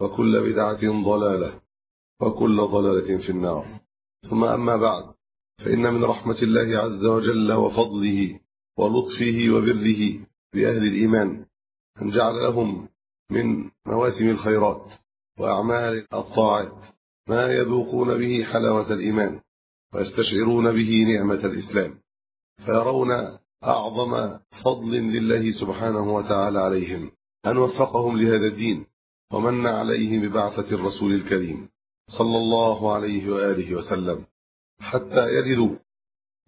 وكل بدعة ضلالة وكل ضلالة في النار. ثم أما بعد فإن من رحمة الله عز وجل وفضله ولطفه وبره بأهل الإيمان أن جعل لهم من مواسم الخيرات وأعمال الطاعات ما يذوقون به حلاوة الإيمان ويستشعرون به نعمة الإسلام فيرون أعظم فضل لله سبحانه وتعالى عليهم. أن وفقهم لهذا الدين. ومن عليهم ببعثة الرسول الكريم صلى الله عليه وآله وسلم حتى يجدوا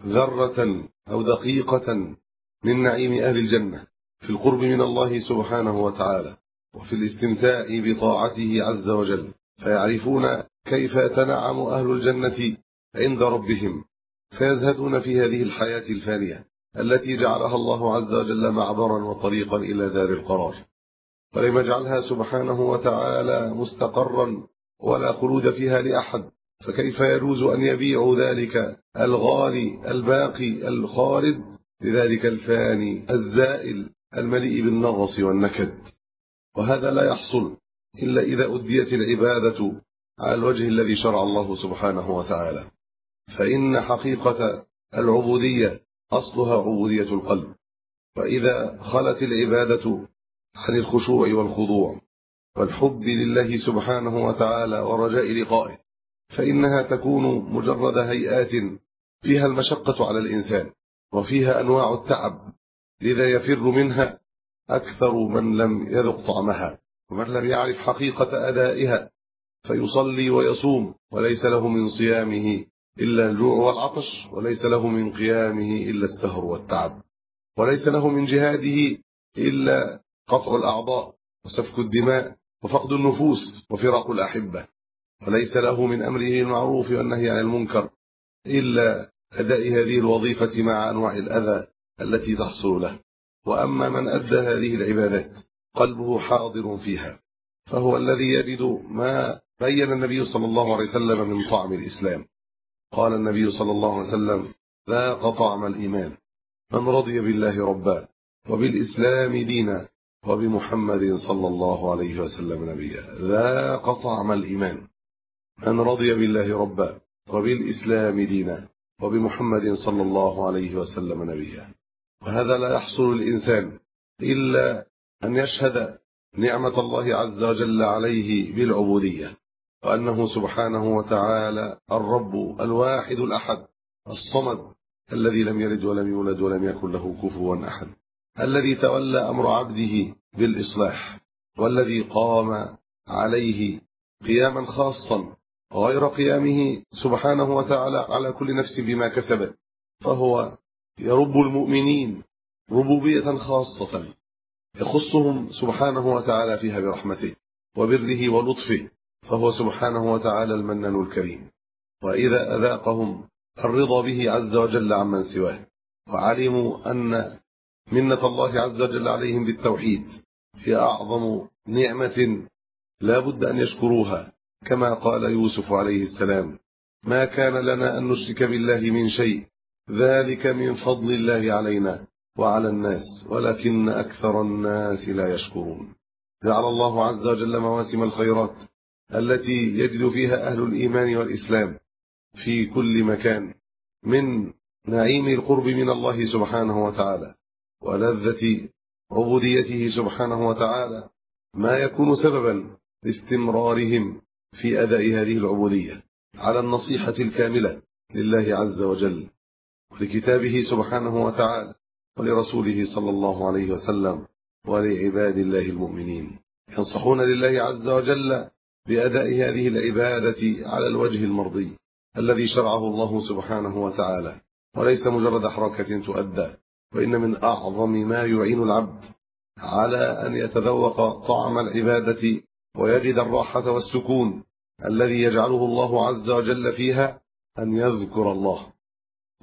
ذرة أو دقيقة من نعيم أهل الجنة في القرب من الله سبحانه وتعالى وفي الاستمتاع بطاعته عز وجل فيعرفون كيف يتنعم أهل الجنة عند ربهم فيزهدون في هذه الحياة الفانية التي جعلها الله عز وجل معبرا وطريقا إلى دار القرار. ولم يجعلها سبحانه وتعالى مستقرا ولا خلود فيها لأحد. فكيف يجوز أن يبيعوا ذلك الغالي الباقي الخالد؟ لذلك الفاني الزائل المليء بالنغص والنكد. وهذا لا يحصل إلا إذا أديت العبادة على الوجه الذي شرع الله سبحانه وتعالى. فإن حقيقة العبودية أصلها عبودية القلب. وإذا خلت العبادة عن الخشوع والخضوع والحب لله سبحانه وتعالى ورجاء لقائه فإنها تكون مجرد هيئات فيها المشقة على الإنسان وفيها أنواع التعب لذا يفر منها أكثر من لم يذق طعمها. ومن لم يعرف حقيقة أدائها فيصلي ويصوم وليس له من صيامه إلا الجوع والعطش وليس له من قيامه إلا السهر والتعب وليس له من جهاده إلا قطع الأعضاء وسفك الدماء وفقد النفوس وفراق الأحبة. وليس له من أمره المعروف والنهي عن المنكر إلا أداء هذه الوظيفة مع أنواع الأذى التي تحصل له. وأما من أدى هذه العبادات قلبه حاضر فيها فهو الذي يجد ما بين النبي صلى الله عليه وسلم من طعم الإسلام. قال النبي صلى الله عليه وسلم ذاق طعم الإيمان. من رضي بالله ربا وبالإسلام دينا وبمحمد صلى الله عليه وسلم نبيا. ذاق طعم الإيمان. من رضي بالله ربا وبالإسلام دينا وبمحمد صلى الله عليه وسلم نبيا. وهذا لا يحصل الإنسان إلا أن يشهد نعمة الله عز وجل عليه بالعبودية وأنه سبحانه وتعالى الرب الواحد الأحد الصمد الذي لم يلد ولم يولد ولم يكن له كفوا أحد. الذي تولى أمر عبده بالإصلاح والذي قام عليه قياما خاصا غير قيامه سبحانه وتعالى على كل نفس بما كسبت فهو يرب المؤمنين ربوبية خاصة يخصهم سبحانه وتعالى فيها برحمته وبره ولطفه فهو سبحانه وتعالى المنان الكريم. وإذا أذاقهم الرضا به عز وجل عمن سواه وعلموا أن منة الله عز وجل عليهم بالتوحيد. هي أعظم نعمة لا بد أن يشكروها كما قال يوسف عليه السلام ما كان لنا أن نشرك بالله من شيء ذلك من فضل الله علينا وعلى الناس ولكن أكثر الناس لا يشكرون. جعل الله عز وجل مواسم الخيرات التي يجد فيها أهل الإيمان والإسلام في كل مكان من نعيم القرب من الله سبحانه وتعالى. ولذة عبوديته سبحانه وتعالى ما يكون سببا لاستمرارهم في أداء هذه العبودية على النصيحة الكاملة لله عز وجل ولكتابه سبحانه وتعالى ولرسوله صلى الله عليه وسلم ولعباد الله المؤمنين. ينصحون لله عز وجل بأداء هذه العبادة على الوجه المرضي الذي شرعه الله سبحانه وتعالى. وليس مجرد حركة تؤدى وإن من أعظم ما يعين العبد على أن يتذوق طعم العبادة ويجد الراحة والسكون الذي يجعله الله عز وجل فيها أن يذكر الله.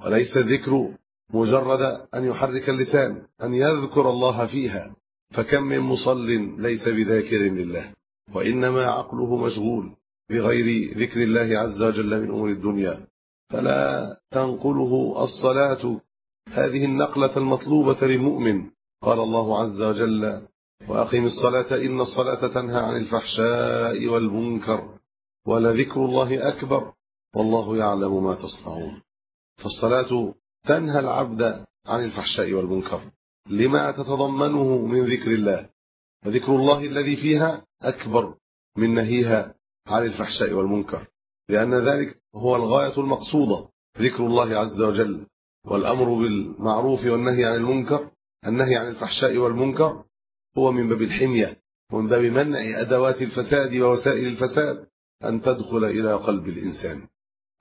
وليس الذكر مجرد أن يحرك اللسان أن يذكر الله فيها. فكم من مصل ليس بذاكر لله. وإنما عقله مشغول بغير ذكر الله عز وجل من أمور الدنيا. فلا تنقله الصلاة هذه النقلة المطلوبة للمؤمن قال الله عز وجل وأقم الصلاة إن الصلاة تنهى عن الفحشاء والمنكر ولذكر الله أكبر والله يعلم ما تصنعون. فالصلاة تنهى العبد عن الفحشاء والمنكر. لما تتضمنه من ذكر الله؟ فذكر الله الذي فيها أكبر من نهيها عن الفحشاء والمنكر لأن ذلك هو الغاية المقصودة ذكر الله عز وجل. والأمر بالمعروف والنهي عن المنكر النهي عن الفحشاء والمنكر هو من باب الحمية ومن باب منع أدوات الفساد ووسائل الفساد أن تدخل إلى قلب الإنسان.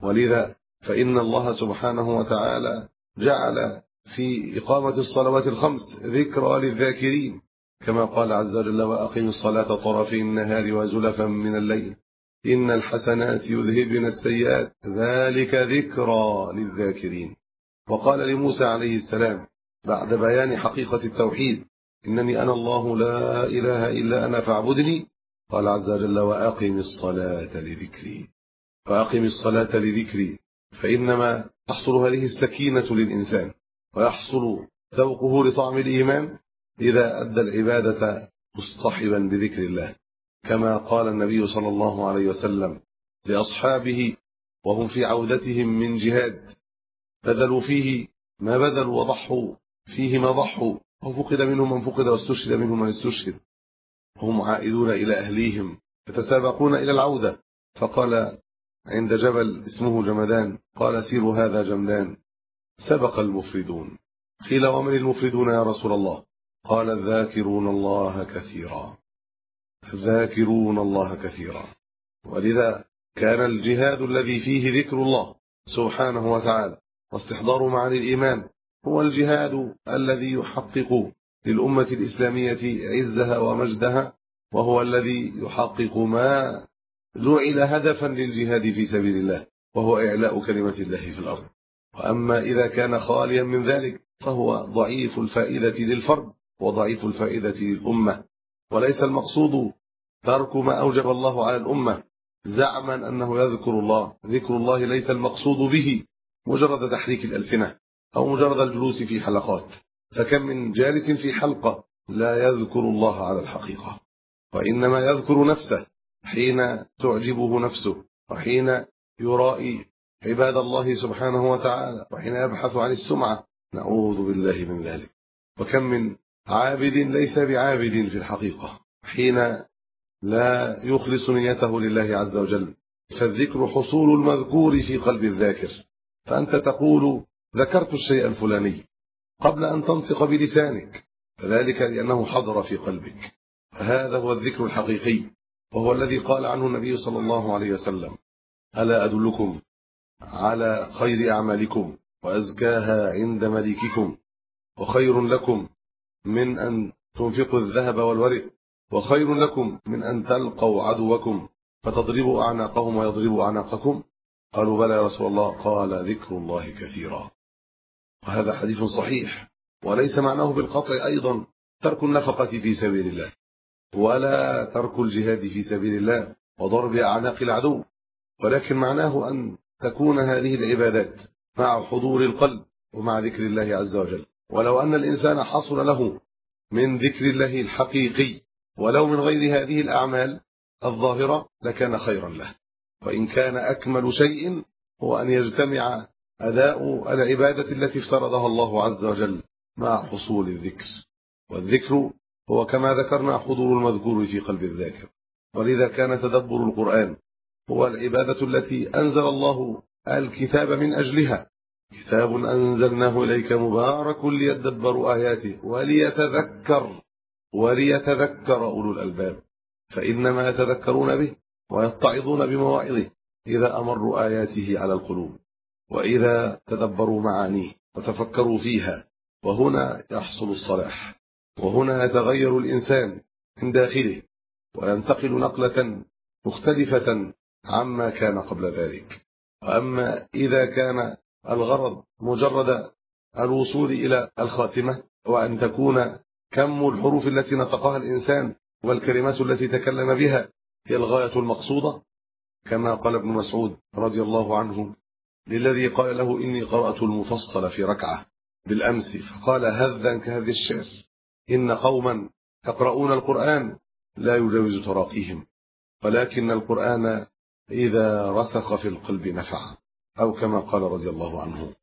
ولذا فإن الله سبحانه وتعالى جعل في إقامة الصلوات الخمس ذكرى للذاكرين كما قال عز وجل وأقم الصلاة طرفي النهار وزلفا من الليل إن الحسنات يذهبن السيئات ذلك ذكرى للذاكرين. وقال لموسى عليه السلام بعد بيان حقيقة التوحيد إنني أنا الله لا إله إلا أنا فاعبدني قال عز وجل وأقم الصلاة لذكري. فأقم الصلاة لذكري فإنما تحصل هذه السكينة للإنسان ويحصل ذوقه لطعم الإيمان إذا أدى العبادة مصطحبا بذكر الله. كما قال النبي صلى الله عليه وسلم لأصحابه وهم في عودتهم من جهاد بذلوا فيه ما بذلوا وضحوا فيه ما ضحوا. وفقد منهم من فقد واستشهد منهم من استشهد. هم عائدون إلى أهليهم يتسابقون إلى العودة. فقال عند جبل اسمه جمدان قال سيروا هذا جمدان. سبق المفردون. قيل ومن المفردون يا رسول الله؟ قال الذاكرون الله كثيرا. الذاكرون الله كثيرا. ولذا كان الجهاد الذي فيه ذكر الله سبحانه وتعالى واستحضار معاني الإيمان هو الجهاد الذي يحقق للأمة الإسلامية عزها ومجدها وهو الذي يحقق ما جعل هدفا للجهاد في سبيل الله وهو إعلاء كلمة الله في الأرض. وأما إذا كان خاليا من ذلك فهو ضعيف الفائدة للفرد وضعيف الفائدة للأمة. وليس المقصود ترك ما أوجب الله على الأمة زعما أنه يذكر الله. ذكر الله ليس المقصود به. مجرد تحريك الألسنة أو مجرد الجلوس في حلقات. فكم من جالس في حلقة لا يذكر الله على الحقيقة. وإنما يذكر نفسه حين تعجبه نفسه وحين يرائي عباد الله سبحانه وتعالى وحين يبحث عن السمعة. نعوذ بالله من ذلك. وكم من عابد ليس بعابد في الحقيقة حين لا يخلص نيته لله عز وجل. فالذكر حصول المذكور في قلب الذاكر. فأنت تقول ذكرت الشيء الفلاني قبل أن تنطق بلسانك فذلك لأنه حضر في قلبك. فهذا هو الذكر الحقيقي وهو الذي قال عنه النبي صلى الله عليه وسلم ألا أدلكم على خير أعمالكم وأزكاها عند مليككم وخير لكم من أن تنفقوا الذهب والورق وخير لكم من أن تلقوا عدوكم فتضربوا أعناقهم ويضربوا أعناقكم. قالوا بلى يا رسول الله قال ذكر الله كثيرا. وهذا حديث صحيح وليس معناه بالقطع أيضا ترك النفقة في سبيل الله ولا ترك الجهاد في سبيل الله وضرب أعناق العدو ولكن معناه أن تكون هذه العبادات مع حضور القلب ومع ذكر الله عز وجل. ولو أن الإنسان حصل له من ذكر الله الحقيقي ولو من غير هذه الأعمال الظاهرة لكان خيرا له. وإن كان أكمل شيء هو أن يجتمع أداء العبادة التي افترضها الله عز وجل مع حصول الذكر. والذكر هو كما ذكرنا حضور المذكور في قلب الذاكر. ولذا كان تدبر القرآن هو العبادة التي أنزل الله الكتاب من أجلها. كتاب أنزلناه إليك مبارك ليدبروا آياته وليتذكر وليتذكر أولو الألباب. فإنما يتذكرون به ويتعظون بمواعظه إذا أمروا آياته على القلوب وإذا تدبروا معانيه وتفكروا فيها وهنا يحصل الصلاح وهنا يتغير الإنسان من داخله وينتقل نقلة مختلفة عما كان قبل ذلك وأما إذا كان الغرض مجرد الوصول إلى الخاتمة وأن تكون كم الحروف التي نطقها الإنسان والكلمات التي تكلم بها هي الغاية المقصودة كما قال ابن مسعود رضي الله عنه للذي قال له إني قرأت المفصل في ركعة بالأمس فقال هذا كهذه الشعر إن قوما يقرؤون القرآن لا يجاوز تراقيهم ولكن القرآن إذا رسخ في القلب نفع أو كما قال رضي الله عنه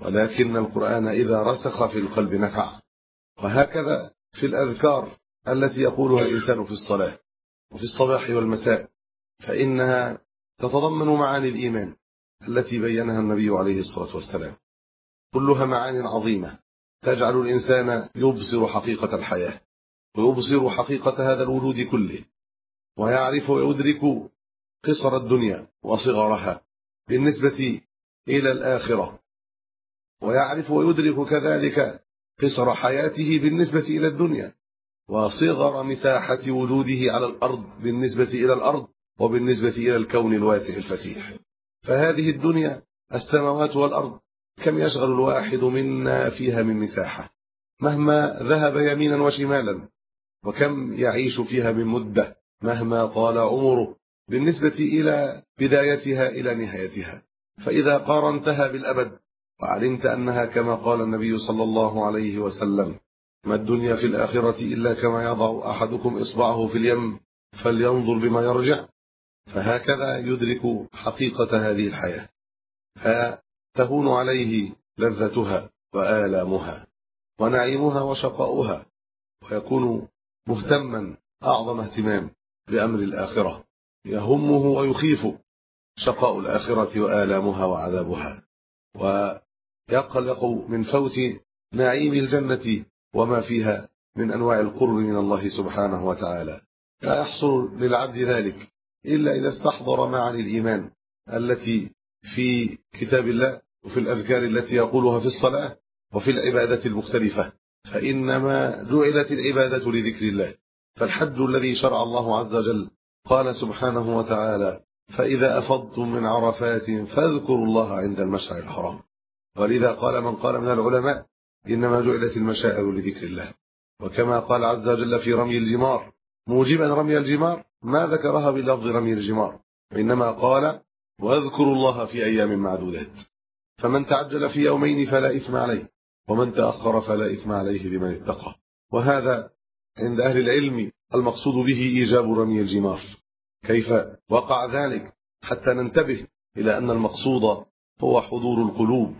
ولكن القرآن إذا رسخ في القلب نفع وهكذا في الأذكار التي يقولها الإنسان في الصلاة. وفي الصباح والمساء فإنها تتضمن معاني الإيمان التي بينها النبي عليه الصلاة والسلام. كلها معان عظيمة تجعل الإنسان يبصر حقيقة الحياة ويبصر حقيقة هذا الوجود كله ويعرف ويدرك قصر الدنيا وصغرها بالنسبة إلى الآخرة ويعرف ويدرك كذلك قصر حياته بالنسبة إلى الدنيا. وصغر مساحة وجوده على الأرض بالنسبة إلى الأرض وبالنسبة إلى الكون الواسع الفسيح. فهذه الدنيا السماوات والأرض كم يشغل الواحد منا فيها من مساحة؟ مهما ذهب يمينا وشمالا وكم يعيش فيها من مدة مهما طال عمره بالنسبة إلى بدايتها إلى نهايتها. فإذا قارنتها بالأبد وعلمت أنها كما قال النبي صلى الله عليه وسلم ما الدنيا في الآخرة إلا كما يضع أحدكم إصبعه في اليم فلينظر بما يرجع. فهكذا يدرك حقيقة هذه الحياة. فتهون عليه لذتها وآلامها ونعيمها وشقاؤها ويكون مهتما أعظم اهتمام بأمر الآخرة. يهمه ويخيف شقاء الآخرة وآلامها وعذابها. ويقلق من فوت نعيم الجنة وما فيها من أنواع القرب من الله سبحانه وتعالى. لا يحصل للعبد ذلك إلا إذا استحضر معاني الإيمان التي في كتاب الله وفي الأذكار التي يقولها في الصلاة وفي العبادة المختلفة. فإنما جعلت العبادة لذكر الله. فالحج الذي شرع الله عز وجل قال سبحانه وتعالى فإذا أفضتم من عرفات فاذكروا الله عند المشعر الحرام. ولذا قال من قال من العلماء إنما جعلت المشاعر لذكر الله. وكما قال عز وجل في رمي الجمار موجبا رمي الجمار ما ذكرها بلفظ رمي الجمار وإنما قال واذكروا الله في أيام معدودات. فمن تعجل في يومين فلا إثم عليه ومن تأخر فلا إثم عليه لمن اتقى. وهذا عند أهل العلم المقصود به إيجاب رمي الجمار. كيف وقع ذلك؟ حتى ننتبه إلى أن المقصود هو حضور القلوب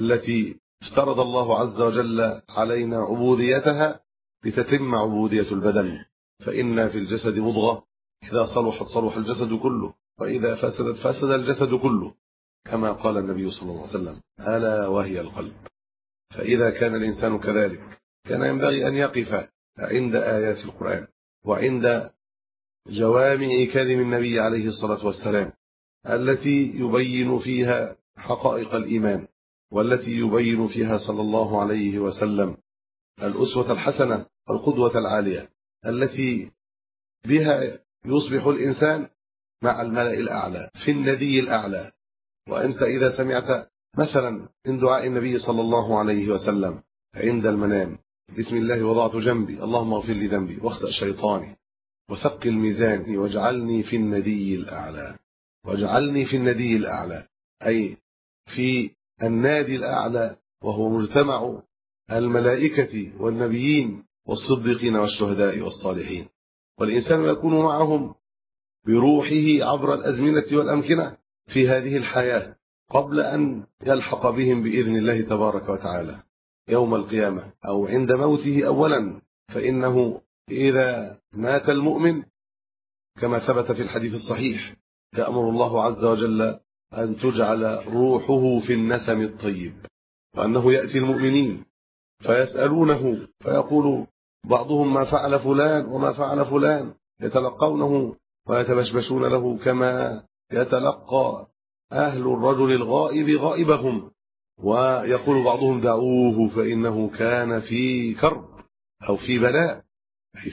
التي افترض الله عز وجل علينا عبوديتها لتتم عبودية البدن. فإن في الجسد مضغة إذا صلحت صلح الجسد كله. وإذا فسدت فسد الجسد كله. كما قال النبي صلى الله عليه وسلم ألا وهي القلب. فإذا كان الإنسان كذلك كان ينبغي أن يقف عند آيات القرآن وعند جوامع كلم النبي عليه الصلاة والسلام التي يبين فيها حقائق الإيمان. والتي يبين فيها صلى الله عليه وسلم الأسوة الحسنة القدوة العالية التي بها يصبح الإنسان مع الملأ الأعلى في الندي الأعلى. وأنت إذا سمعت مثلا من دعاء النبي صلى الله عليه وسلم عند المنام بسم الله وضعت جنبي اللهم اغفر لي ذنبي واخسأ شيطاني وثقل ميزاني واجعلني في الندي الأعلى. واجعلني في الندي الأعلى. أي في النادي الأعلى وهو مجتمع الملائكة والنبيين والصديقين والشهداء والصالحين. والإنسان يكون معهم بروحه عبر الأزمنة والأمكنة في هذه الحياة قبل أن يلحق بهم بإذن الله تبارك وتعالى. يوم القيامة أو عند موته أولا فإنه إذا مات المؤمن كما ثبت في الحديث الصحيح يأمر الله عز وجل أن تجعل روحه في النسم الطيب وأنه يأتي المؤمنين فيسألونه فيقول بعضهم ما فعل فلان وما فعل فلان يتلقونه ويتبشبشون له كما يتلقى أهل الرجل الغائب غائبهم. ويقول بعضهم دعوه فإنه كان في كرب أو في بلاء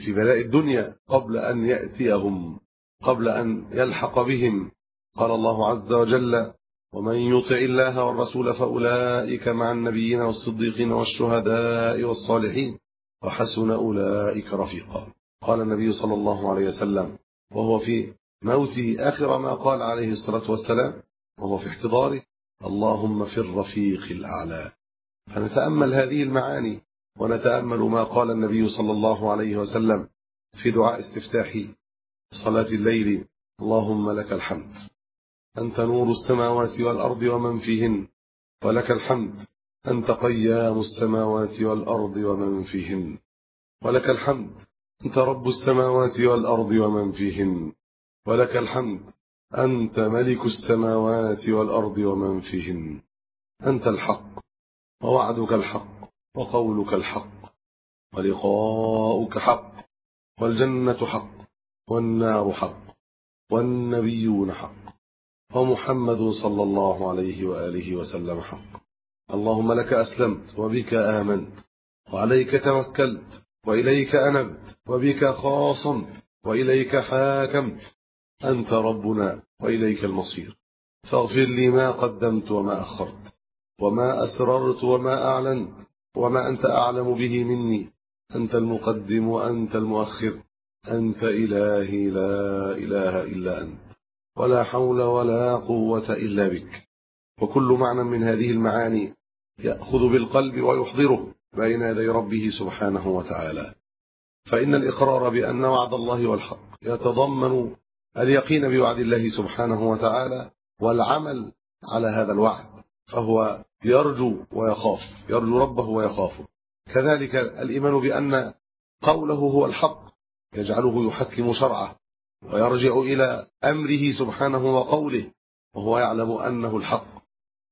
في بلاء الدنيا قبل أن يأتيهم قبل أن يلحق بهم. قال الله عز وجل ومن يطع الله والرسول فأولئك مع النبيين والصديقين والشهداء والصالحين وحسن أولئك رفيقا. قال النبي صلى الله عليه وسلم وهو في موته آخر ما قال عليه الصلاة والسلام وهو في احتضاره اللهم في الرفيق الأعلى. فنتأمل هذه المعاني ونتأمل ما قال النبي صلى الله عليه وسلم في دعاء استفتاح صلاة الليل اللهم لك الحمد. أنت نور السماوات والأرض ومن فيهن ولك الحمد. أنت قيام السماوات والأرض ومن فيهن ولك الحمد. أنت رب السماوات والأرض ومن فيهن ولك الحمد. أنت ملك السماوات والأرض ومن فيهن. أنت الحق ووعدك الحق وقولك الحق ولقاؤك حق والجنة حق والنار حق والنبيون حق. ومحمد صلى الله عليه وآله وسلم حق. اللهم لك أسلمت وبك آمنت وعليك توكلت وإليك أنبت وبك خاصمت وإليك حاكمت. أنت ربنا وإليك المصير. فاغفر لي ما قدمت وما أخرت وما أسررت وما أعلنت وما أنت أعلم به مني. أنت المقدم وأنت المؤخر. أنت إلهي لا إله إلا أنت. ولا حول ولا قوة إلا بك. وكل معنى من هذه المعاني يأخذ بالقلب ويحضره بين يدي ربه سبحانه وتعالى. فإن الإقرار بأن وعد الله والحق يتضمن اليقين بوعد الله سبحانه وتعالى والعمل على هذا الوعد فهو يرجو ويخاف يرجو ربه ويخافه كذلك الإيمان بأن قوله هو الحق يجعله يحكم شرعه. ويرجع إلى أمره سبحانه وقوله وهو يعلم أنه الحق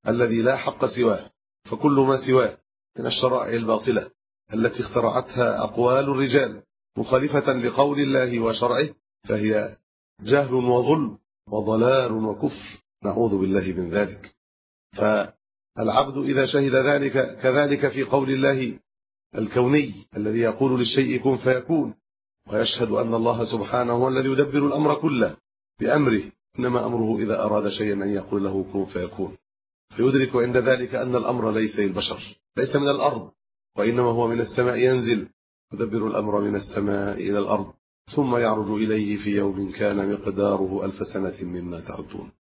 الذي لا حق سواه فكل ما سواه من الشرائع الباطلة التي اخترعتها أقوال الرجال مخالفة لقول الله وشرعه فهي جهل وظلم وضلال وكفر. نعوذ بالله من ذلك. فالعبد إذا شهد ذلك كذلك في قول الله الكوني الذي يقول للشيء كن فيكون ويشهد أن الله سبحانه هو الذي يدبر الأمر كله بأمره إنما أمره إذا أراد شيئا أن يقول له كن فيكون. فيدرك عند ذلك أن الأمر ليس للبشر ليس من الأرض وإنما هو من السماء ينزل. يدبر الأمر من السماء إلى الأرض ثم يعرج إليه في يوم كان مقداره ألف سنة مما تعدون.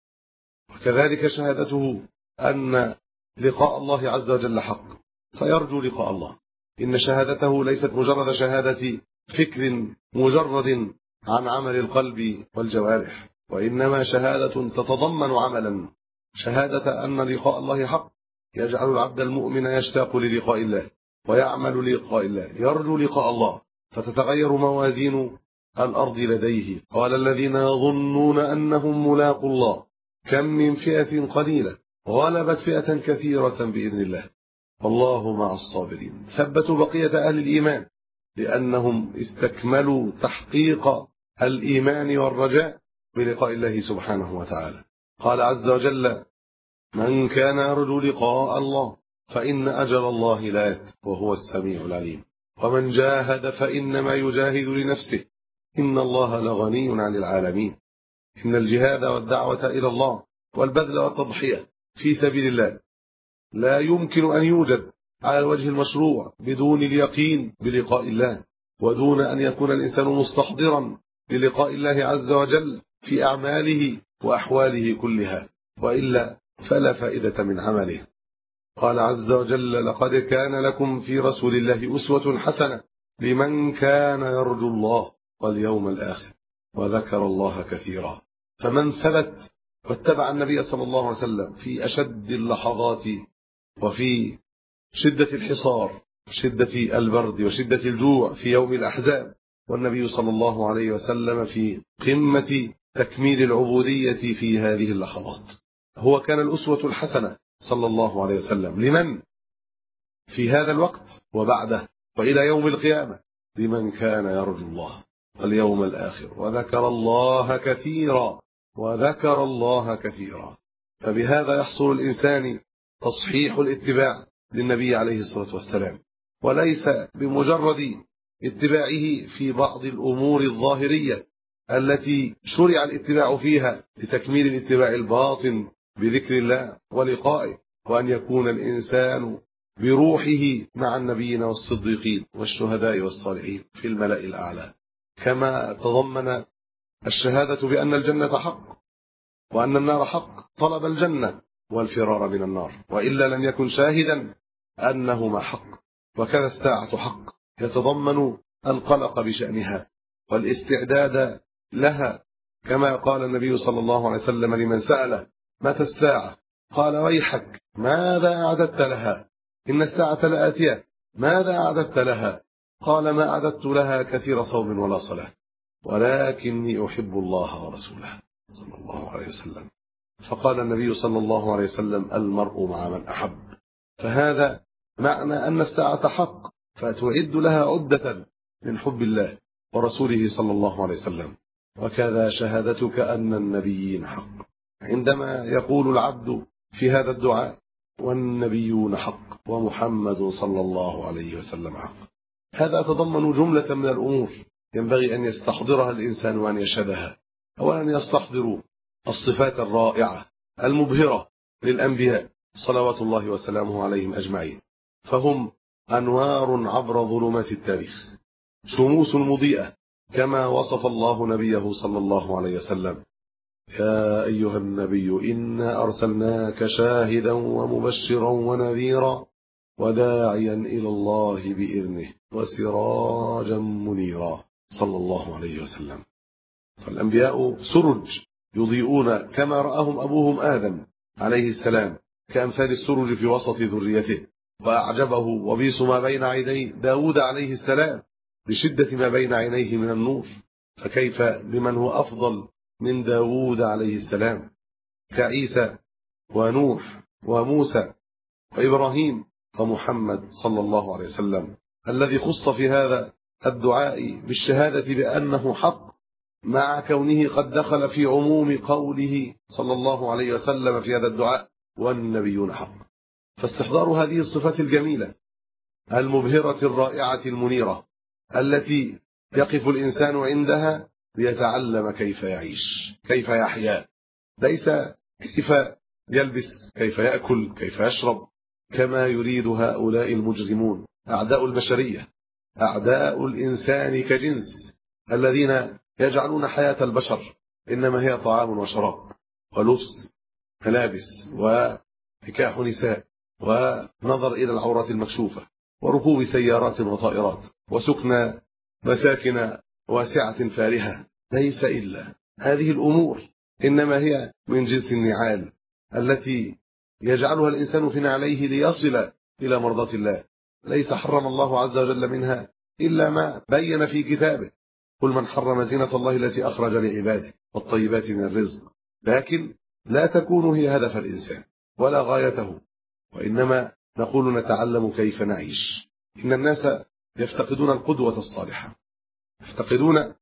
وكذلك شهادته أن لقاء الله عز وجل حق فيرجو لقاء الله. إن شهادته ليست مجرد شهادة فكر مجرد عن عمل القلب والجوارح وإنما شهادة تتضمن عملا. شهادة أن لقاء الله حق. يجعل العبد المؤمن يشتاق للقاء الله ويعمل لقاء الله يرجو لقاء الله. فتتغير موازين الأرض لديه. قال الذين يظنون أنهم ملاقوا الله. كم من فئة قليلة. غلبت فئة كثيرة بإذن الله. والله مع الصابرين. ثبتوا بقية أهل الإيمان. لأنهم استكملوا تحقيق الإيمان والرجاء بلقاء الله سبحانه وتعالى. قال عز وجل من كان يرجو لقاء الله فإن أجل الله لات وهو السميع العليم. ومن جاهد فإنما يجاهد لنفسه. إن الله لغني عن العالمين. إن الجهاد والدعوة إلى الله والبذل والتضحية في سبيل الله لا يمكن أن يوجد على الوجه المشروع بدون اليقين بلقاء الله ودون أن يكون الإنسان مستحضرا للقاء الله عز وجل في أعماله وأحواله كلها وإلا فلا فائدة من عمله. قال عز وجل لقد كان لكم في رسول الله أسوة حسنة لمن كان يرجو الله واليوم الآخر وذكر الله كثيرا. فمن ثبت واتبع النبي صلى الله عليه وسلم في أشد اللحظات وفي شدة الحصار شدة البرد وشدة الجوع في يوم الأحزاب. والنبي صلى الله عليه وسلم في قمة تكميل العبودية في هذه اللحظات. هو كان الأسوة الحسنة صلى الله عليه وسلم. لمن؟ في هذا الوقت وبعده وإلى يوم القيامة. لمن كان يرجو الله واليوم الآخر. وذكر الله كثيرا وذكر الله كثيرا. فبهذا يحصل الإنسان تصحيح الاتباع. للنبي عليه الصلاة والسلام. وليس بمجرد اتباعه في بعض الأمور الظاهرية التي شرع الاتباع فيها لتكميل الاتباع الباطن بذكر الله ولقائه وأن يكون الإنسان بروحه مع النبيين والصديقين والشهداء والصالحين في الملأ الأعلى. كما تضمن الشهادة بأن الجنة حق وأن النار حق طلب الجنة. والفرار من النار. وإلا لم يكن شاهدا أنهما حق. وكذا الساعة حق. يتضمن القلق بشأنها والاستعداد لها. كما قال النبي صلى الله عليه وسلم لمن سأل متى الساعة؟ قال ويحك ماذا أعددت لها؟ إن الساعة لآتية. ماذا أعددت لها؟ قال ما أعددت لها كثير صوم ولا صلاة ولكني أحب الله ورسوله. صلى الله عليه وسلم. فقال النبي صلى الله عليه وسلم المرء مع من أحب. فهذا معنى أن الساعة حق فتعد لها عدة من حب الله ورسوله صلى الله عليه وسلم. وكذا شهادتك أن النبيين حق. عندما يقول العبد في هذا الدعاء والنبيون حق ومحمد صلى الله عليه وسلم حق. هذا تضمن جملة من الأمور. ينبغي أن يستحضرها الإنسان وأن يشهدها أولا يستحضر الصفات الرائعة المبهرة للأنبياء صلوات الله وسلامه عليهم أجمعين. فهم أنوار عبر ظلمات التاريخ. شموس مضيئة كما وصف الله نبيه صلى الله عليه وسلم. يا أيها النبي إنا أرسلناك شاهدا ومبشرا ونذيرا وداعيا إلى الله بإذنه وسراجا منيرا صلى الله عليه وسلم. فالأنبياء سرج يضيئون كما رآهم أبوهم آدم عليه السلام كأمثال السرج في وسط ذريته. وأعجبه وبيس ما بين عيني داود عليه السلام بشدة ما بين عينيه من النور. فكيف بمن هو أفضل من داود عليه السلام؟ كعيسى ونوح وموسى وإبراهيم ومحمد صلى الله عليه وسلم. الذي خص في هذا الدعاء بالشهادة بأنه حق مع كونه قد دخل في عموم قوله صلى الله عليه وسلم في هذا الدعاء والنبيون حق. فاستحضار هذه الصفات الجميلة المبهرة الرائعة المنيرة التي يقف الإنسان عندها ليتعلم كيف يعيش كيف يحيا. ليس كيف يلبس كيف يأكل كيف يشرب كما يريد هؤلاء المجرمون أعداء البشرية أعداء الإنسان كجنس الذين يجعلون حياة البشر إنما هي طعام وشراب ولبس ملابس وفكاح نساء ونظر إلى العورات المكشوفة وركوب سيارات وطائرات وسكن مساكن واسعة فارهة. ليس إلا هذه الأمور إنما هي من جنس النعال التي يجعلها الإنسان في نعليه ليصل إلى مرضاة الله. ليس حرم الله عز وجل منها إلا ما بين في كتابه. قل من حرم زينة الله التي أخرج لعباده والطيبات من الرزق. لكن لا تكون هي هدف الإنسان ولا غايته وإنما نقول نتعلم كيف نعيش. إن الناس يفتقدون القدوة الصالحة يفتقدون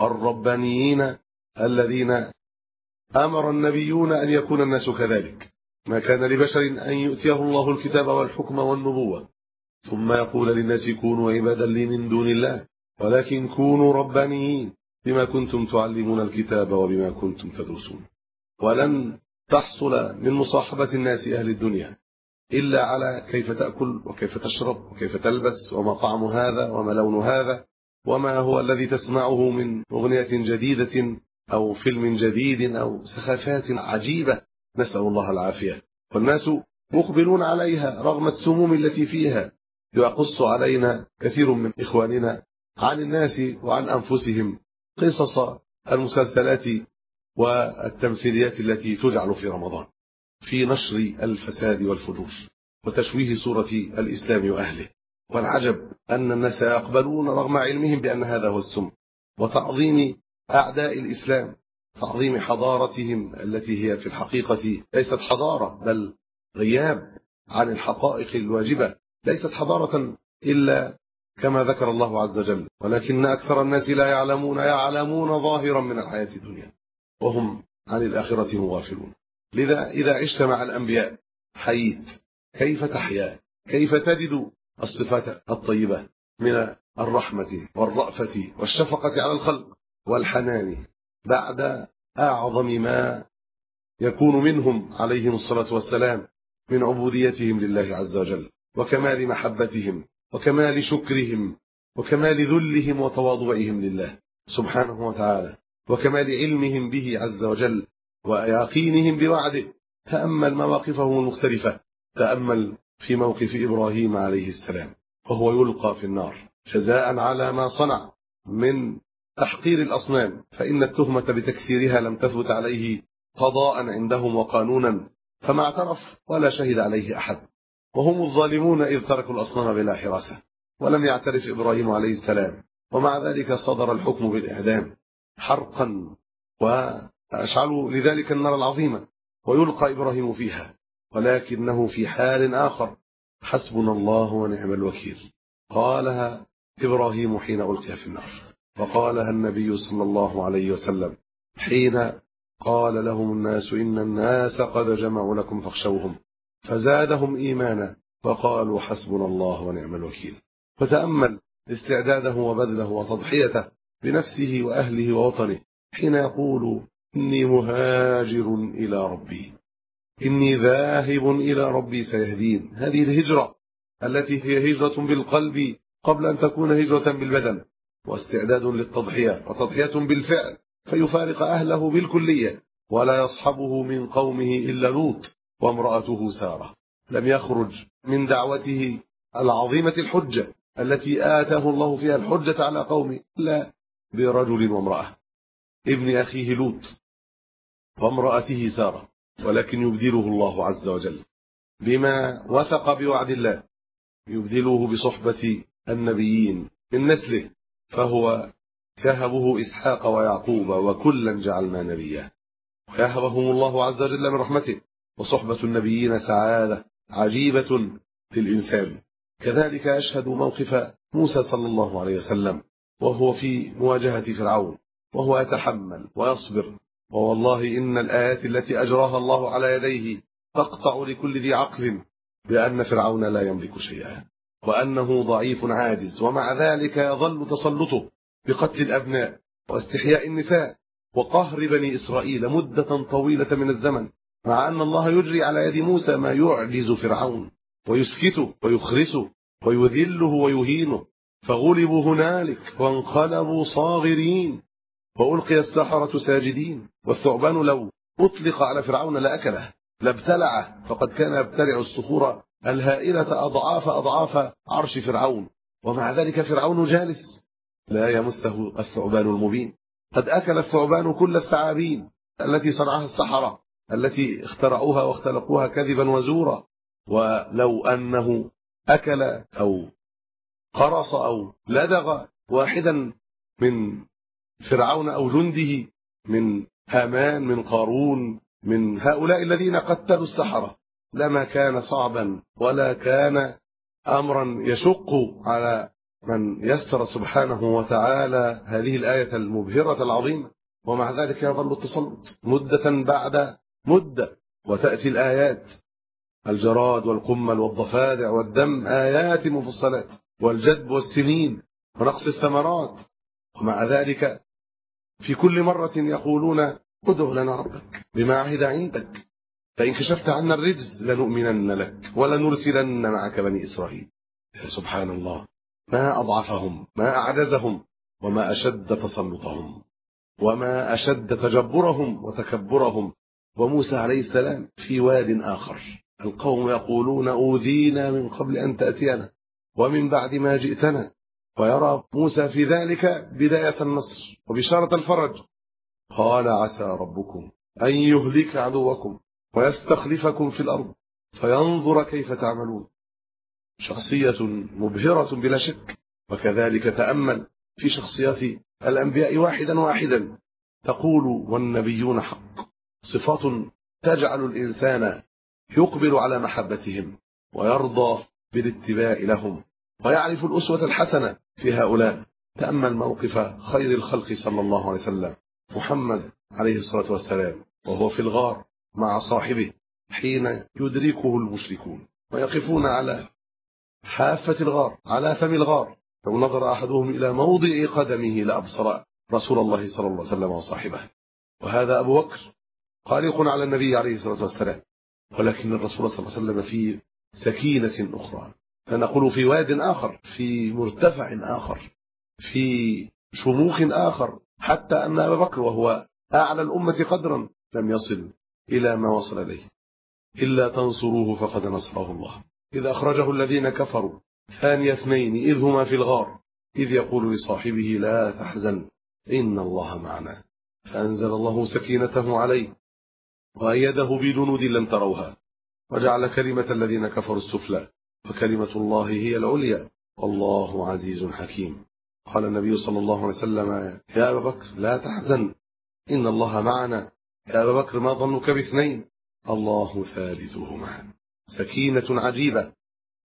الربانيين الذين أمر النبيون أن يكون الناس كذلك. ما كان لبشر أن يؤتيه الله الكتاب والحكم والنبوة ثم يقول للناس كونوا عبادا لي من دون الله. ولكن كونوا ربانيين بما كنتم تعلمون الكتاب وبما كنتم تدرسون. ولن تحصل من مصاحبة الناس أهل الدنيا إلا على كيف تأكل وكيف تشرب وكيف تلبس وما طعم هذا وما لون هذا وما هو الذي تسمعه من أغنية جديدة أو فيلم جديد أو سخافات عجيبة. نسأل الله العافية. والناس مقبلون عليها رغم السموم التي فيها. يقص علينا كثير من إخواننا عن الناس وعن أنفسهم قصص المسلسلات والتمثيليات التي تجعل في رمضان في نشر الفساد والفجور وتشويه صورة الإسلام وأهله. والعجب أن الناس يقبلون رغم علمهم بأن هذا هو السم وتعظيم أعداء الإسلام تعظيم حضارتهم التي هي في الحقيقة ليست حضارة بل غياب عن الحقائق الواجبة. ليست حضارة إلا كما ذكر الله عز وجل ولكن أكثر الناس لا يعلمون يعلمون ظاهرا من الحياة الدنيا وهم عن الآخرة مغافلون. لذا إذا عشت مع الأنبياء حييت كيف تحيا؟ كيف تجد الصفات الطيبة من الرحمة والرأفة والشفقة على الخلق والحنان بعد أعظم ما يكون منهم عليهم الصلاة والسلام من عبوديتهم لله عز وجل وكمال محبتهم وكمال شكرهم وكمال ذلهم وتواضعهم لله سبحانه وتعالى وكمال علمهم به عز وجل ويقينهم بوعده. تأمل مواقفهم المختلفة تأمل في موقف إبراهيم عليه السلام وهو يلقى في النار. جزاء على ما صنع من تحقير الأصنام فإن التهمة بتكسيرها لم تثبت عليه قضاء عندهم وقانونا فما اعترف ولا شهد عليه أحد. وهم الظالمون إذ تركوا الأصنام بلا حراسة ولم يعترف إبراهيم عليه السلام. ومع ذلك صدر الحكم بالإعدام حرقا وأشعلوا لذلك النار العظيمة ويلقى إبراهيم فيها ولكنه في حال آخر. حسبنا الله ونعم الوكيل. قالها إبراهيم حين ألقي في النار. وقالها النبي صلى الله عليه وسلم حين قال لهم الناس إن الناس قد جمعوا لكم فاخشوهم. فزادهم إيمانا فقالوا حسبنا الله ونعم الوكيل. فتأمل استعداده وبذله وتضحيته بنفسه وأهله ووطنه حين يقول إني مهاجر إلى ربي. إني ذاهب إلى ربي سيهدين. هذه الهجرة التي هي هجرة بالقلب قبل أن تكون هجرة بالبدن واستعداد للتضحية وتضحية بالفعل فيفارق أهله بالكلية ولا يصحبه من قومه إلا لوط. وامرأته سارة. لم يخرج من دعوته العظيمة الحجة التي آتاه الله فيها الحجة على قومه لا برجل وامرأة ابن أخيه لوط وامرأته سارة ولكن يبدله الله عز وجل بما وثق بوعد الله. يبدله بصحبة النبيين من نسله فهو كهبه إسحاق ويعقوب وكلا جعلنا نبيا ويهبهم الله عز وجل من رحمته. وصحبة النبيين سعادة عجيبة للإنسان كذلك أشهد موقف موسى صلى الله عليه وسلم وهو في مواجهة فرعون وهو يتحمل ويصبر. ووالله إن الآيات التي أجراها الله على يديه تقطع لكل ذي عقل بأن فرعون لا يملك شيئا وأنه ضعيف عاجز ومع ذلك يظل تسلطه بقتل الأبناء واستحياء النساء وقهر بني إسرائيل مدة طويلة من الزمن. مع أن الله يجري على يد موسى ما يعجز فرعون ويسكته ويخرسه ويذله ويهينه فغلبوا هنالك وانقلبوا صاغرين. وألقي السحرة ساجدين. والثعبان لو أطلق على فرعون لأكله لابتلعه. فقد كان يبتلع الصخور الهائلة أضعاف أضعاف عرش فرعون. ومع ذلك فرعون جالس. لا يمسه الثعبان المبين. قد أكل الثعبان كل الثعابين التي صنعها السحرة. التي اخترعوها واختلقوها كذبا وزورا. ولو أنه أكل أو قرص أو لدغ واحدا من فرعون أو جنده من هامان من قارون من هؤلاء الذين قتلوا السحرة لما كان صعبا ولا كان أمرا يشق على من يسر سبحانه وتعالى هذه الآية المبهرة العظيمة. ومع ذلك يظل التسلط مدة بعد مدة وتأتي الآيات. الجراد والقمل والضفادع والدم آيات مفصلات والجدب والسنين ونقص الثمرات. ومع ذلك في كل مرة يقولون ادع لنا ربك بما عهد عندك. فإن كشفت عنا الرجز لنؤمنن لك ولنرسلن معك بني إسرائيل. سبحان الله. ما أضعفهم ما أعجزهم وما أشد تسلطهم وما أشد تجبرهم وتكبرهم وموسى عليه السلام في واد آخر. القوم يقولون أوذينا من قبل أن تأتينا ومن بعد ما جئتنا. ويرى موسى في ذلك بداية النصر وبشارة الفرج. قال عسى ربكم أن يهلك عدوكم ويستخلفكم في الأرض فينظر كيف تعملون. شخصية مبهرة بلا شك وكذلك تأمل في شخصيات الأنبياء واحدا واحدا. تقول والنبيون حق. صفات تجعل الإنسان يقبل على محبتهم ويرضى بالاتباع لهم ويعرف الأسوة الحسنة في هؤلاء. تأمل موقف خير الخلق صلى الله عليه وسلم. محمد عليه الصلاة والسلام وهو في الغار مع صاحبه حين يدركه المشركون ويقفون على حافة الغار على فم الغار. لو نظر أحدهم إلى موضع قدمه لأبصر رسول الله صلى الله عليه وسلم وصاحبه. وهذا أبو بكر قارق على النبي عليه الصلاة والسلام. ولكن الرسول صلى الله عليه وسلم في سكينة أخرى. فنقول في واد آخر في مرتفع آخر في شموخ آخر. حتى أن أبا بكر وهو أعلى الأمة قدرا لم يصل إلى ما وصل إليه. إلا تنصروه فقد نصره الله. إذ أخرجه الذين كفروا. ثاني اثنين إذ هما في الغار. إذ يقول لصاحبه لا تحزن إن الله معنا. فأنزل الله سكينته عليه. وأيده بجنود لم تروها. وجعل كلمة الذين كفروا السفلى وكلمة الله هي العليا. والله عزيز حكيم. قال النبي صلى الله عليه وسلم يا أبا بكر لا تحزن. إن الله معنا. يا أبا بكر ما ظنك باثنين؟ الله ثالثهما. سكينة عجيبة.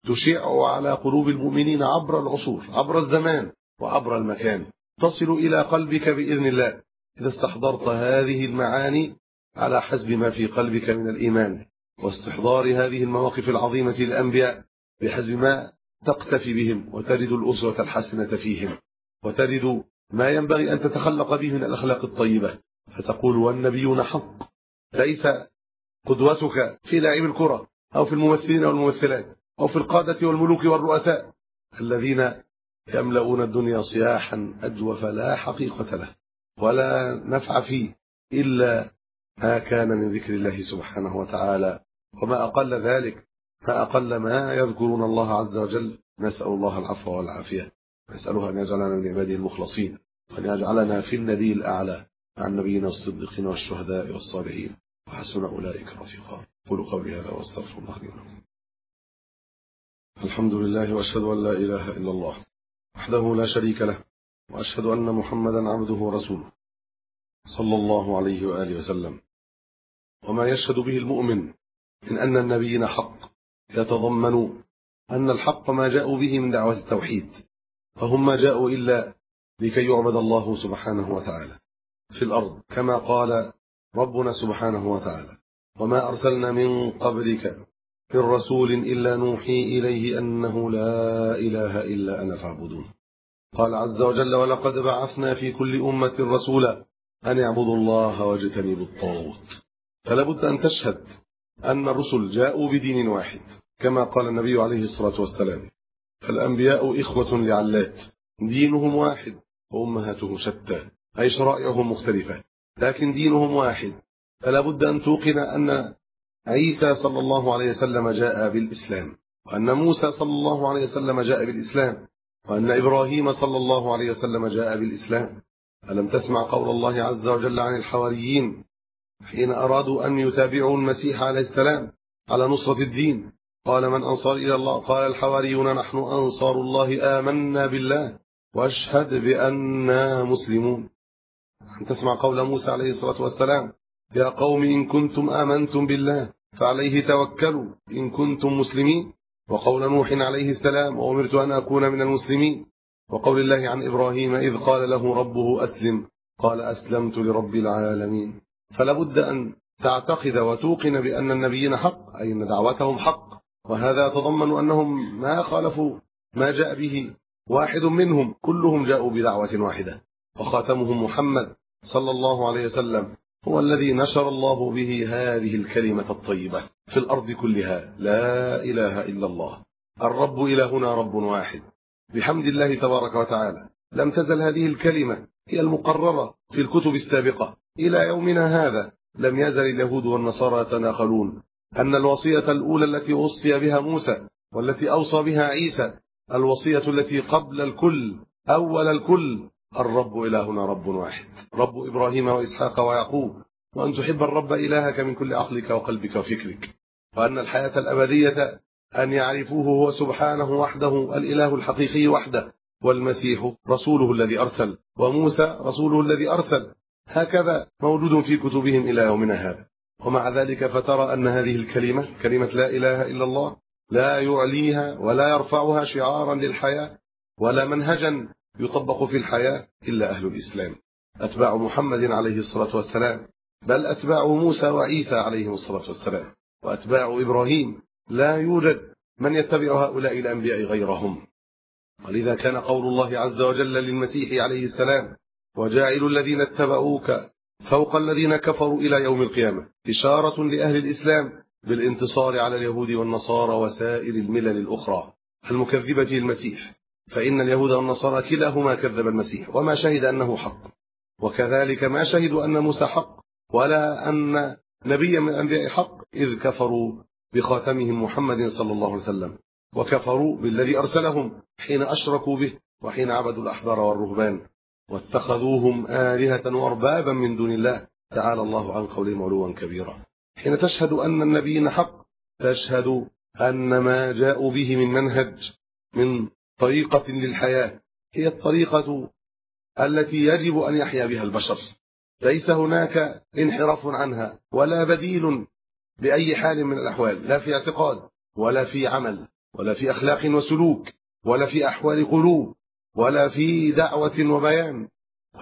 تشع على قلوب المؤمنين عبر العصور عبر الزمان وعبر المكان. تصل إلى قلبك بإذن الله. إذا استحضرت هذه المعاني على حسب ما في قلبك من الإيمان واستحضار هذه المواقف العظيمة للأنبياء بحسب ما تقتفي بهم وتجد الأسوة الحسنة فيهم وتجد ما ينبغي أن تتخلق به من الأخلاق الطيبة. فتقول والنبيون حق ليس قدوتك في لاعب الكرة أو في الممثلين والممثلات أو في القادة والملوك والرؤساء الذين يملؤون الدنيا صياحا أجوف لا حقيقة له ولا نفع فيه إلا ما كان من ذكر الله سبحانه وتعالى. وما أقل ذلك ما أقل ما يذكرون الله عز وجل. نسأل الله العفو والعافية. نسأله أن يجعلنا من عباده المخلصين وأن يجعلنا في النبي الأعلى مع النبيين والصديقين والشهداء والصالحين. وحسن أولئك رفيقا. قولوا قولي هذا وأستغفر الله لي ولكم. الحمد لله وأشهد أن لا إله إلا الله وحده لا شريك له وأشهد أن محمدا عبده ورسوله. صلى الله عليه وآله وسلم. وما يشهد به المؤمن من أن النبيين حق يتضمن أن الحق ما جاءوا به من دعوة التوحيد فهم ما جاءوا إلا لكي يعبد الله سبحانه وتعالى في الأرض كما قال ربنا سبحانه وتعالى وما أرسلنا من قبلك من رسول إلا نوحي إليه أنه لا إله إلا أنا فاعبدون. قال عز وجل ولقد بعثنا في كل أمة رسولا أن يعبدوا الله واجتنبوا الطاغوت. فلا بد أن تشهد أن الرسل جاءوا بدين واحد كما قال النبي عليه الصلاة والسلام فالأنبياء إخوة لعلات دينهم واحد وأمهاتهم شتى أي شرائعهم مختلفة لكن دينهم واحد. فلا بد أن توقن أن عيسى صلى الله عليه وسلم جاء بالإسلام وأن موسى صلى الله عليه وسلم جاء بالإسلام وأن إبراهيم صلى الله عليه وسلم جاء بالإسلام. ألم تسمع قول الله عز وجل عن الحواريين حين أرادوا أن يتابعوا المسيح عليه السلام على نصرة الدين؟ قال من أنصار إلى الله؟ قال الحواريون نحن أنصار الله آمنا بالله وأشهد بأننا مسلمون. أن تسمع قول موسى عليه الصلاة والسلام؟ يا قوم إن كنتم آمنتم بالله فعليه توكلوا إن كنتم مسلمين. وقول نوح عليه السلام وأمرت أن أكون من المسلمين. وقول الله عن إبراهيم إذ قال له ربه أسلم قال أسلمت لرب العالمين. فلا بد أن تعتقد وتوقن بأن النبيين حق أي أن دعوتهم حق. وهذا يتضمن أنهم ما خالفوا ما جاء به واحد منهم كلهم جاءوا بدعوة واحدة. وخاتمهم محمد صلى الله عليه وسلم هو الذي نشر الله به هذه الكلمة الطيبة في الأرض كلها لا إله إلا الله. الرب إلهنا رب واحد. بحمد الله تبارك وتعالى. لم تزل هذه الكلمة هي المقررة في الكتب السابقة. إلى يومنا هذا لم يزل اليهود والنصارى يتناقلون. أن الوصية الأولى التي وصي بها موسى والتي أوصى بها عيسى الوصية التي قبل الكل أول الكل الرب إلهنا رب واحد. رب إبراهيم وإسحاق ويعقوب. وأن تحب الرب إلهك من كل عقلك وقلبك وفكرك. وأن الحياة الأبدية أن يعرفوه هو سبحانه وحده الإله الحقيقي وحده والمسيح رسوله الذي أرسل وموسى رسوله الذي أرسل. هكذا موجود في كتبهم إلى يومنا هذا. ومع ذلك فترى أن هذه الكلمة كلمة لا إله إلا الله لا يعليها ولا يرفعها شعارا للحياة ولا منهجا يطبق في الحياة إلا أهل الإسلام. أتباع محمد عليه الصلاة والسلام بل أتباع موسى وعيسى عليهم الصلاة والسلام وأتباع إبراهيم لا يوجد من يتبع هؤلاء الأنبياء غيرهم. ولذا كان قول الله عز وجل للمسيح عليه السلام وجاعل الذين اتبعوك فوق الذين كفروا إلى يوم القيامة. إشارة لأهل الإسلام بالانتصار على اليهود والنصارى وسائر الملل الأخرى. المكذبة المسيح. فإن اليهود والنصارى كلاهما كذب المسيح وما شهد أنه حق. وكذلك ما شهدوا أن موسى حق ولا أن نبيا من الأنبياء حق إذ كفروا بخاتمهم محمد صلى الله عليه وسلم وكفروا بالذي أرسلهم حين أشركوا به وحين عبدوا الأحبار والرهبان واتخذوهم آلهة وأربابا من دون الله تعالى الله عن قولهم علوا كبيرا. حين تشهد أن النبيين حق تشهد أن ما جاءوا به من منهج من طريقة للحياة هي الطريقة التي يجب أن يحيا بها البشر. ليس هناك انحراف عنها ولا بديل بأي حال من الأحوال لا في اعتقاد ولا في عمل ولا في أخلاق وسلوك ولا في أحوال قلوب ولا في دعوة وبيان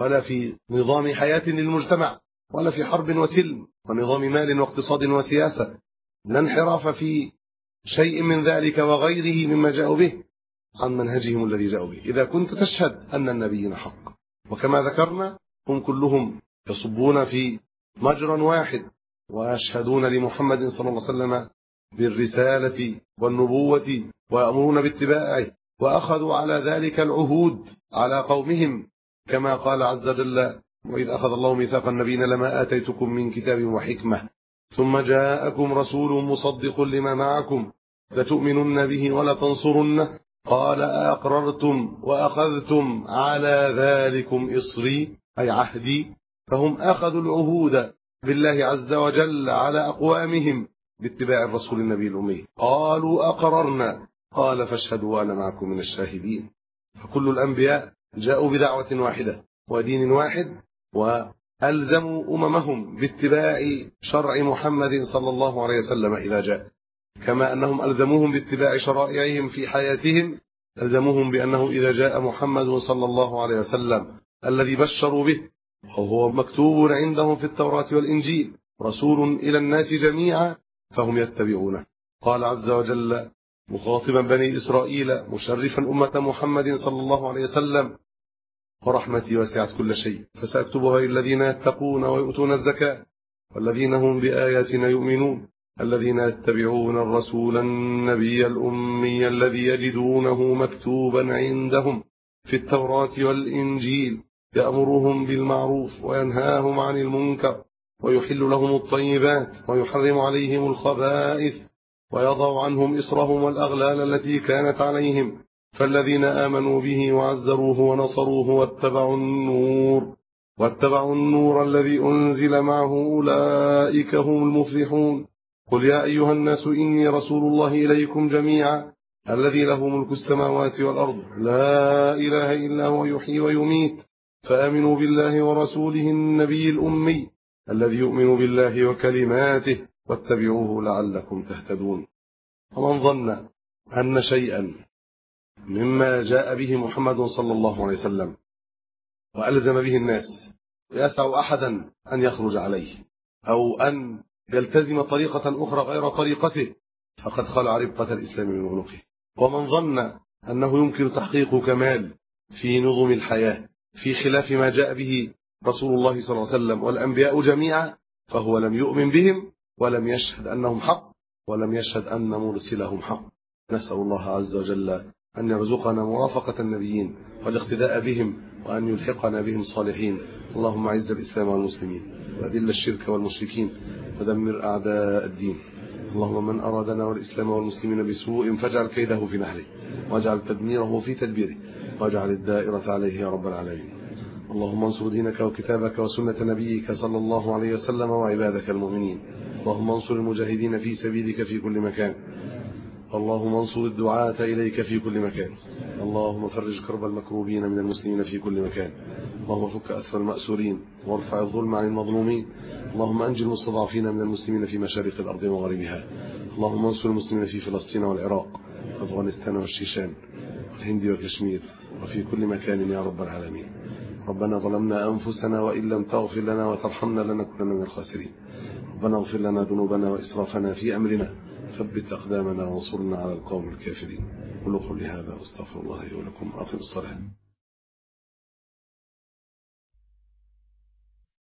ولا في نظام حياة للمجتمع ولا في حرب وسلم ونظام مال واقتصاد وسياسة. لا انحراف في شيء من ذلك وغيره مما جاءوا به عن منهجهم الذي جاءوا به. إذا كنت تشهد أن النبيين حق وكما ذكرنا هم كلهم يصبون في مجرى واحد ويشهدون لمحمد صلى الله عليه وسلم بالرسالة والنبوة ويأمرون باتباعه وأخذوا على ذلك العهود على قومهم كما قال عز وجل وإذ أخذ الله ميثاق النبيين لما آتيتكم من كتاب وحكمة ثم جاءكم رسول مصدق لما معكم لتؤمنن به ولتنصرنه قال أقررتم وأخذتم على ذلكم إصري أي عهدي فهم أخذوا العهود بالله عز وجل على أقوامهم باتباع الرسول النبي الأمي. قالوا أقررنا. قال فاشهدوا وأنا معكم من الشاهدين. فكل الأنبياء جاءوا بدعوة واحدة ودين واحد وألزموا أممهم باتباع شرع محمد صلى الله عليه وسلم إذا جاء. كما أنهم ألزموهم باتباع شرائعهم في حياتهم ألزموهم بأنه إذا جاء محمد صلى الله عليه وسلم الذي بشروا به وهو مكتوب عندهم في التوراة والإنجيل رسول إلى الناس جميعا فهم يتبعونه. قال عز وجل مخاطبا بني إسرائيل مشرفا أمة محمد صلى الله عليه وسلم ورحمتي وسعت كل شيء فسأكتبها للذين يتقون ويؤتون الزكاة والذين هم بآياتنا يؤمنون الذين يتبعون الرسول النبي الأمي الذي يجدونه مكتوبا عندهم في التوراة والإنجيل. يأمرهم بالمعروف وينهاهم عن المنكر ويحل لهم الطيبات ويحرم عليهم الخبائث ويضع عنهم إصرهم والأغلال التي كانت عليهم فالذين آمنوا به وعزروه ونصروه واتبعوا النور واتبعوا النور الذي أنزل معه أولئك هم المفلحون قل يا أيها الناس إني رسول الله إليكم جميعا الذي له ملك السماوات والأرض لا إله إلا هو يحيي ويميت فآمنوا بالله ورسوله النبي الأمي الذي يؤمن بالله وكلماته واتبعوه لعلكم تهتدون. ومن ظن أن شيئا مما جاء به محمد صلى الله عليه وسلم وألزم به الناس ويسع أحدا أن يخرج عليه أو أن يلتزم طريقة أخرى غير طريقته فقد خلع ربقة الإسلام من عنقه. ومن ظن أنه يمكن تحقيق كمال في نظم الحياة في خلاف ما جاء به رسول الله صلى الله عليه وسلم والأنبياء جميعا فهو لم يؤمن بهم ولم يشهد أنهم حق ولم يشهد أن مرسلهم حق. نسأل الله عز وجل أن يرزقنا مرافقة النبيين والاقتداء بهم وأن يلحقنا بهم صالحين. اللهم عز الإسلام والمسلمين وأذل الشرك والمشركين ودمر أعداء الدين. اللهم من أرادنا والإسلام والمسلمين بسوء فاجعل كيده في نحره واجعل تدميره في تدبيره. واجعل الدائرة عليه يا رب العالمين. اللهم انصر دينك وكتابك وسنة نبيك صلى الله عليه وسلم وعبادك المؤمنين. اللهم انصر المجاهدين في سبيلك في كل مكان. اللهم انصر الدعاة إليك في كل مكان. اللهم فرج كرب المكروبين من المسلمين في كل مكان. اللهم فك أسر المأسورين وارفع الظلم عن المظلومين. اللهم أنجي المستضعفين من المسلمين في مشارق الأرض ومغاربها. اللهم انصر المسلمين في فلسطين والعراق وأفغانستان والشيشان والهند وكشمير وفي كل مكان يا رب العالمين. ربنا ظلمنا أنفسنا وإن لم تغفر لنا وترحمنا لنكونن من الخاسرين. ربنا اغفر لنا ذنوبنا وإسرافنا في أمرنا. ثبت أقدامنا وانصرنا على القوم الكافرين. قولوا قولي هذا واستغفر الله ولكم أقم الصلاة.